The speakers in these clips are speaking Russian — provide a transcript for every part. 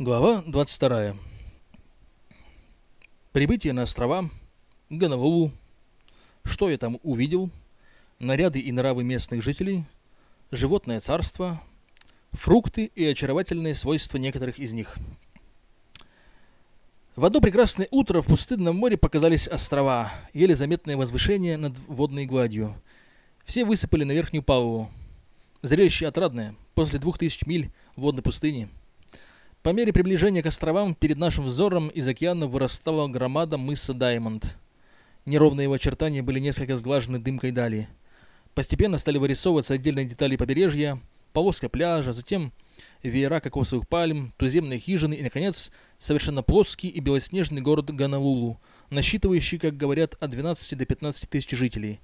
Глава 22. Прибытие на острова, Гонолулу, что я там увидел, наряды и нравы местных жителей, животное царство, фрукты и очаровательные свойства некоторых из них. В одно прекрасное утро в пустынном море показались острова, еле заметное возвышение над водной гладью. Все высыпали на верхнюю палубу. Зрелище отрадное, после двух тысяч миль водной пустыни – по мере приближения к островам перед нашим взором из океана вырастала громада мыса Даймонд. Неровные его очертания были несколько сглажены дымкой дали. Постепенно стали вырисовываться отдельные детали побережья, полоска пляжа, затем веера кокосовых пальм, туземные хижины и, наконец, совершенно плоский и белоснежный город Ганалулу, насчитывающий, как говорят, от 12 до 15 тысяч жителей.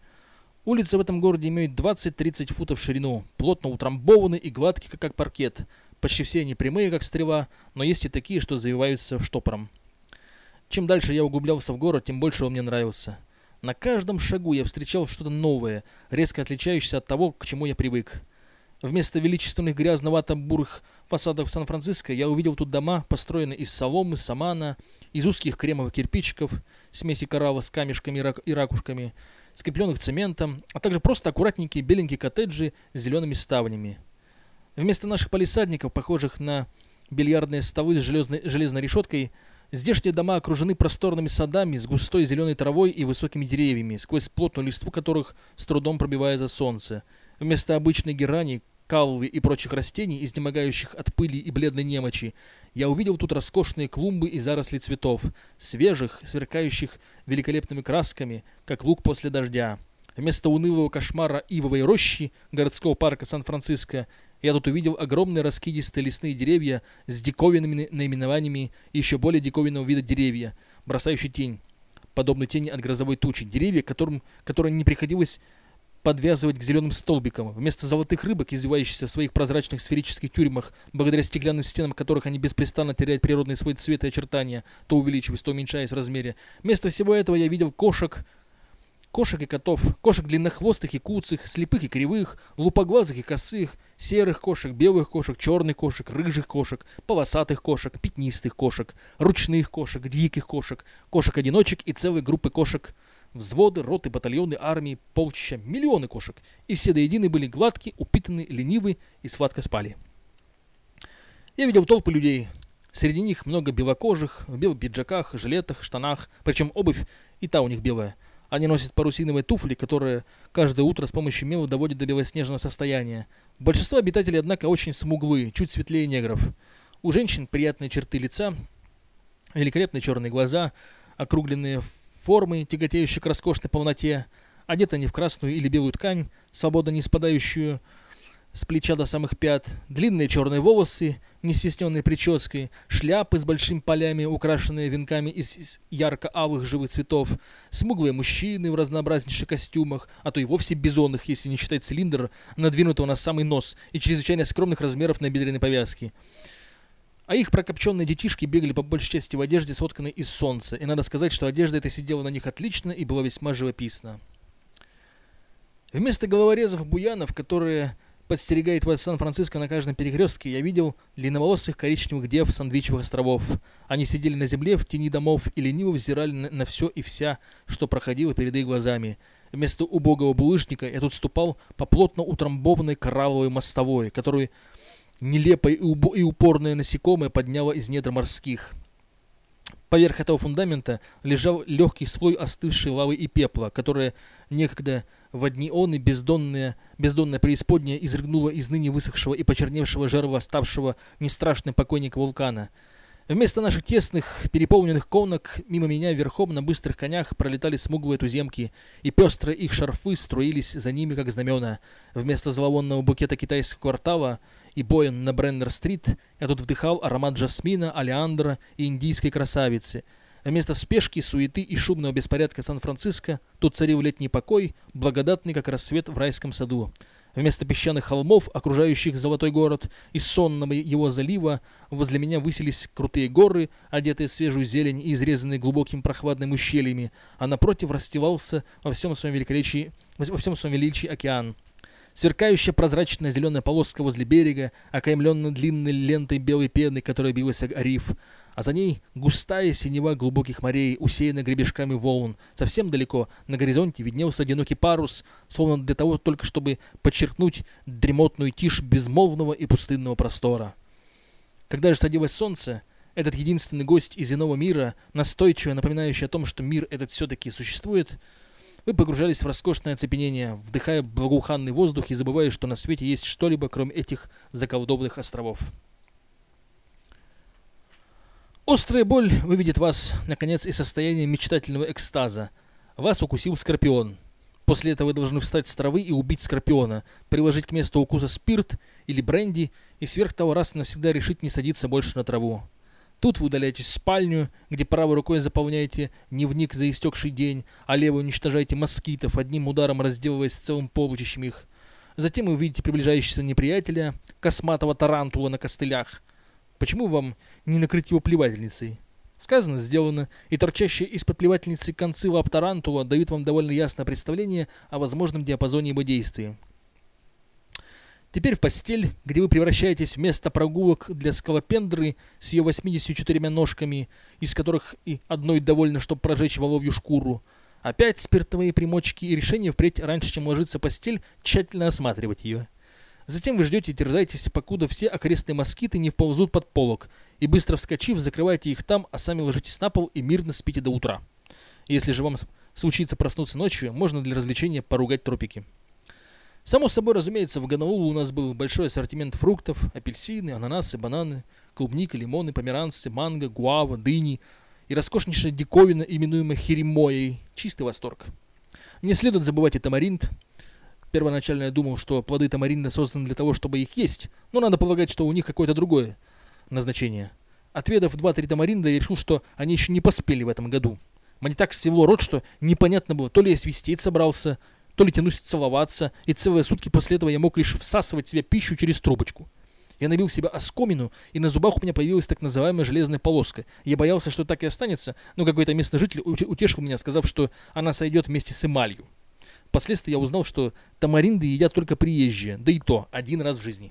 Улицы в этом городе имеют 20-30 футов в ширину, плотно утрамбованы и гладкие, как паркет – Почти все они прямые, как стрела, но есть и такие, что завиваются штопором. Чем дальше я углублялся в город, тем больше он мне нравился. На каждом шагу я встречал что-то новое, резко отличающееся от того, к чему я привык. Вместо величественных грязновато-бурых фасадов Сан-Франциско я увидел тут дома, построенные из соломы, самана, из узких кремовых кирпичиков, смеси коралла с камешками и ракушками, скрепленных цементом, а также просто аккуратненькие беленькие коттеджи с зелеными ставнями. Вместо наших палисадников, похожих на бильярдные столы с железной, железной решеткой, здешние дома окружены просторными садами с густой зеленой травой и высокими деревьями, сквозь плотную листву которых с трудом пробивается солнце. Вместо обычной герани, калвы и прочих растений, изнемогающих от пыли и бледной немочи, я увидел тут роскошные клумбы и заросли цветов, свежих, сверкающих великолепными красками, как лук после дождя. Вместо унылого кошмара ивовой рощи городского парка Сан-Франциско я тут увидел огромные раскидистые лесные деревья с диковинными наименованиями и еще более диковинного вида деревья, бросающие тень, подобную тени от грозовой тучи. Деревья, которым, которые не приходилось подвязывать к зеленым столбикам. Вместо золотых рыбок, извивающихся в своих прозрачных сферических тюрьмах, благодаря стеклянным стенам которых они беспрестанно теряют природный свой цвет и очертания, то увеличиваясь, то уменьшаясь в размере. Вместо всего этого я видел кошек, Кошек и котов, кошек длиннохвостых и куцых, слепых и кривых, лупоглазых и косых, серых кошек, белых кошек, черных кошек, рыжих кошек, полосатых кошек, пятнистых кошек, ручных кошек, диких кошек, кошек-одиночек и целой группы кошек, взводы, роты, батальоны, армии, полчища, миллионы кошек, и все до единой были гладкие, упитанные, ленивы и сладко спали. Я видел толпы людей. Среди них много белокожих, в белых пиджаках, жилетах, штанах, причем обувь и та у них белая – они носят парусиновые туфли, которые каждое утро с помощью мела доводят до белоснежного состояния. Большинство обитателей, однако, очень смуглые, чуть светлее негров. У женщин приятные черты лица, великолепные черные глаза, округленные формы, тяготеющие к роскошной полноте. Одеты они в красную или белую ткань, свободно не спадающую с плеча до самых пят, длинные черные волосы, не стесненные прической, шляпы с большими полями, украшенные венками из ярко-алых живых цветов, смуглые мужчины в разнообразнейших костюмах, а то и вовсе бизонных, если не считать цилиндр, надвинутого на самый нос и чрезвычайно скромных размеров на бедренной повязке. А их прокопченные детишки бегали по большей части в одежде, сотканной из солнца, и надо сказать, что одежда эта сидела на них отлично и была весьма живописна. Вместо головорезов буянов, которые подстерегает вас Сан-Франциско на каждом перекрестке, я видел длинноволосых коричневых дев сандвичевых островов. Они сидели на земле в тени домов и лениво взирали на, все и вся, что проходило перед их глазами. Вместо убогого булыжника я тут ступал по плотно утрамбованной коралловой мостовой, которую нелепое и упорное насекомое подняло из недр морских. Поверх этого фундамента лежал легкий слой остывшей лавы и пепла, которая некогда в одни он и бездонная, бездонная преисподняя изрыгнула из ныне высохшего и почерневшего жерла ставшего нестрашным покойника вулкана. Вместо наших тесных, переполненных конок, мимо меня верхом на быстрых конях пролетали смуглые туземки, и пестрые их шарфы струились за ними, как знамена. Вместо зловонного букета китайского квартала и боен на Бреннер-стрит я тут вдыхал аромат жасмина, алиандра и индийской красавицы — Вместо спешки, суеты и шумного беспорядка Сан-Франциско тут царил летний покой, благодатный, как рассвет в райском саду. Вместо песчаных холмов, окружающих золотой город, и сонного его залива, возле меня высились крутые горы, одетые в свежую зелень и изрезанные глубоким прохладными ущельями, а напротив расстилался во всем своем великолепии, во всем своем величии океан. Сверкающая прозрачная зеленая полоска возле берега, окаймленная длинной лентой белой пены, которая билась о риф, а за ней густая синева глубоких морей, усеянная гребешками волн. Совсем далеко на горизонте виднелся одинокий парус, словно для того только, чтобы подчеркнуть дремотную тишь безмолвного и пустынного простора. Когда же садилось солнце, этот единственный гость из иного мира, настойчиво напоминающий о том, что мир этот все-таки существует, вы погружались в роскошное оцепенение, вдыхая благоуханный воздух и забывая, что на свете есть что-либо, кроме этих заколдованных островов. Острая боль выведет вас, наконец, из состояния мечтательного экстаза. Вас укусил скорпион. После этого вы должны встать с травы и убить скорпиона, приложить к месту укуса спирт или бренди и сверх того раз навсегда решить не садиться больше на траву. Тут вы удаляетесь в спальню, где правой рукой заполняете дневник за истекший день, а левой уничтожаете москитов, одним ударом разделываясь с целым полчищем их. Затем вы увидите приближающегося неприятеля, косматого тарантула на костылях. Почему вам не накрыть его плевательницей? Сказано, сделано, и торчащие из-под плевательницы концы лап тарантула дают вам довольно ясное представление о возможном диапазоне его действия. Теперь в постель, где вы превращаетесь вместо прогулок для сколопендры с ее 84 ножками, из которых и одной довольно, чтобы прожечь воловью шкуру. Опять спиртовые примочки и решение впредь раньше, чем ложиться в постель, тщательно осматривать ее. Затем вы ждете и терзаетесь, покуда все окрестные москиты не вползут под полок, и быстро вскочив, закрываете их там, а сами ложитесь на пол и мирно спите до утра. Если же вам случится проснуться ночью, можно для развлечения поругать тропики. Само собой, разумеется, в Гонолулу у нас был большой ассортимент фруктов, апельсины, ананасы, бананы, клубника, лимоны, померанцы, манго, гуава, дыни и роскошнейшая диковина, именуемая херемоей. Чистый восторг. Не следует забывать и тамаринт. Первоначально я думал, что плоды тамаринда созданы для того, чтобы их есть, но надо полагать, что у них какое-то другое назначение. Отведав 2-3 тамаринда, я решил, что они еще не поспели в этом году. Мне так свело рот, что непонятно было, то ли я свистеть собрался, то ли тянусь целоваться, и целые сутки после этого я мог лишь всасывать в себя пищу через трубочку. Я набил себе оскомину, и на зубах у меня появилась так называемая железная полоска. Я боялся, что так и останется, но какой-то местный житель утешил меня, сказав, что она сойдет вместе с эмалью. Впоследствии я узнал, что тамаринды едят только приезжие, да и то один раз в жизни.